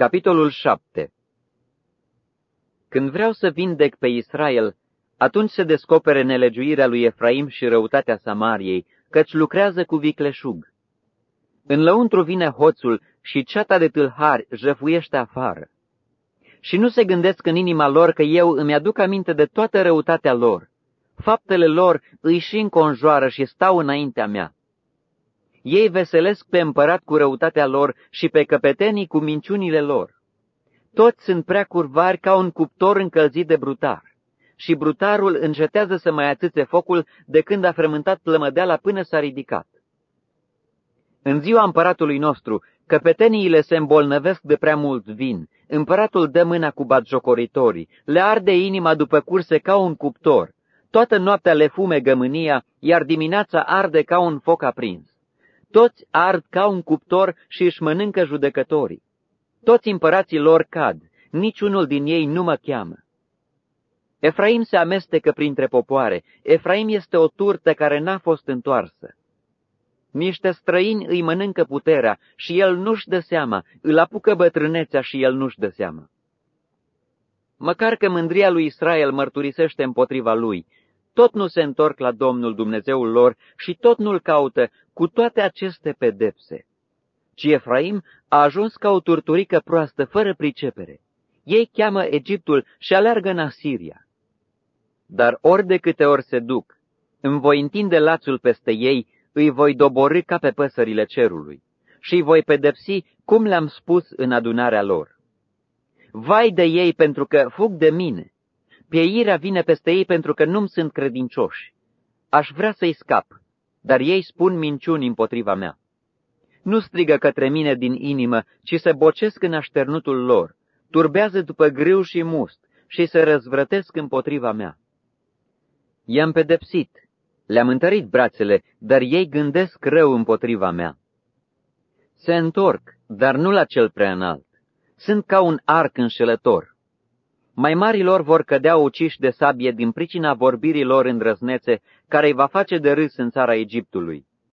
Capitolul 7 Când vreau să vindec pe Israel, atunci se descopere nelegiuirea lui Efraim și răutatea Samariei, căci lucrează cu vicleșug. În lăuntru vine hoțul și ceata de tâlhari jăfuiește afară. Și nu se gândesc în inima lor că eu îmi aduc aminte de toată răutatea lor. Faptele lor îi și înconjoară și stau înaintea mea. Ei veselesc pe împărat cu răutatea lor și pe căpetenii cu minciunile lor. Toți sunt prea curvari ca un cuptor încălzit de brutar. Și brutarul încetează să mai atâțe focul de când a frământat plămădeala până s-a ridicat. În ziua împăratului nostru, căpeteniile se îmbolnăvesc de prea mult vin, împăratul dă mâna cu batjocoritorii, le arde inima după curse ca un cuptor, toată noaptea le fume gămânia, iar dimineața arde ca un foc aprins. Toți ard ca un cuptor și își mănâncă judecătorii. Toți împărații lor cad, niciunul din ei nu mă cheamă. Efraim se amestecă printre popoare, Efraim este o turtă care n-a fost întoarsă. Niște străini îi mănâncă puterea și el nu-și dă seama, îl apucă bătrânețea și el nu-și dă seama. Măcar că mândria lui Israel mărturisește împotriva lui, tot nu se întorc la Domnul Dumnezeul lor și tot nu-l caută cu toate aceste pedepse. Ci Efraim a ajuns ca o turturică proastă, fără pricepere. Ei cheamă Egiptul și aleargă în Asiria. Dar ori de câte ori se duc, îmi voi întinde lațul peste ei, îi voi doborâ ca pe păsările cerului și îi voi pedepsi cum le-am spus în adunarea lor. Vai de ei pentru că fug de mine, Pieirea vine peste ei pentru că nu-mi sunt credincioși. Aș vrea să-i scap, dar ei spun minciuni împotriva mea. Nu strigă către mine din inimă, ci se bocesc în așternutul lor, turbează după grâu și must și se răzvrătesc împotriva mea. I-am pedepsit, le-am întărit brațele, dar ei gândesc rău împotriva mea. Se întorc, dar nu la cel prea înalt. Sunt ca un arc înșelător. Mai marilor vor cădea uciși de sabie din pricina vorbirilor îndrăznețe, care îi va face de râs în țara Egiptului.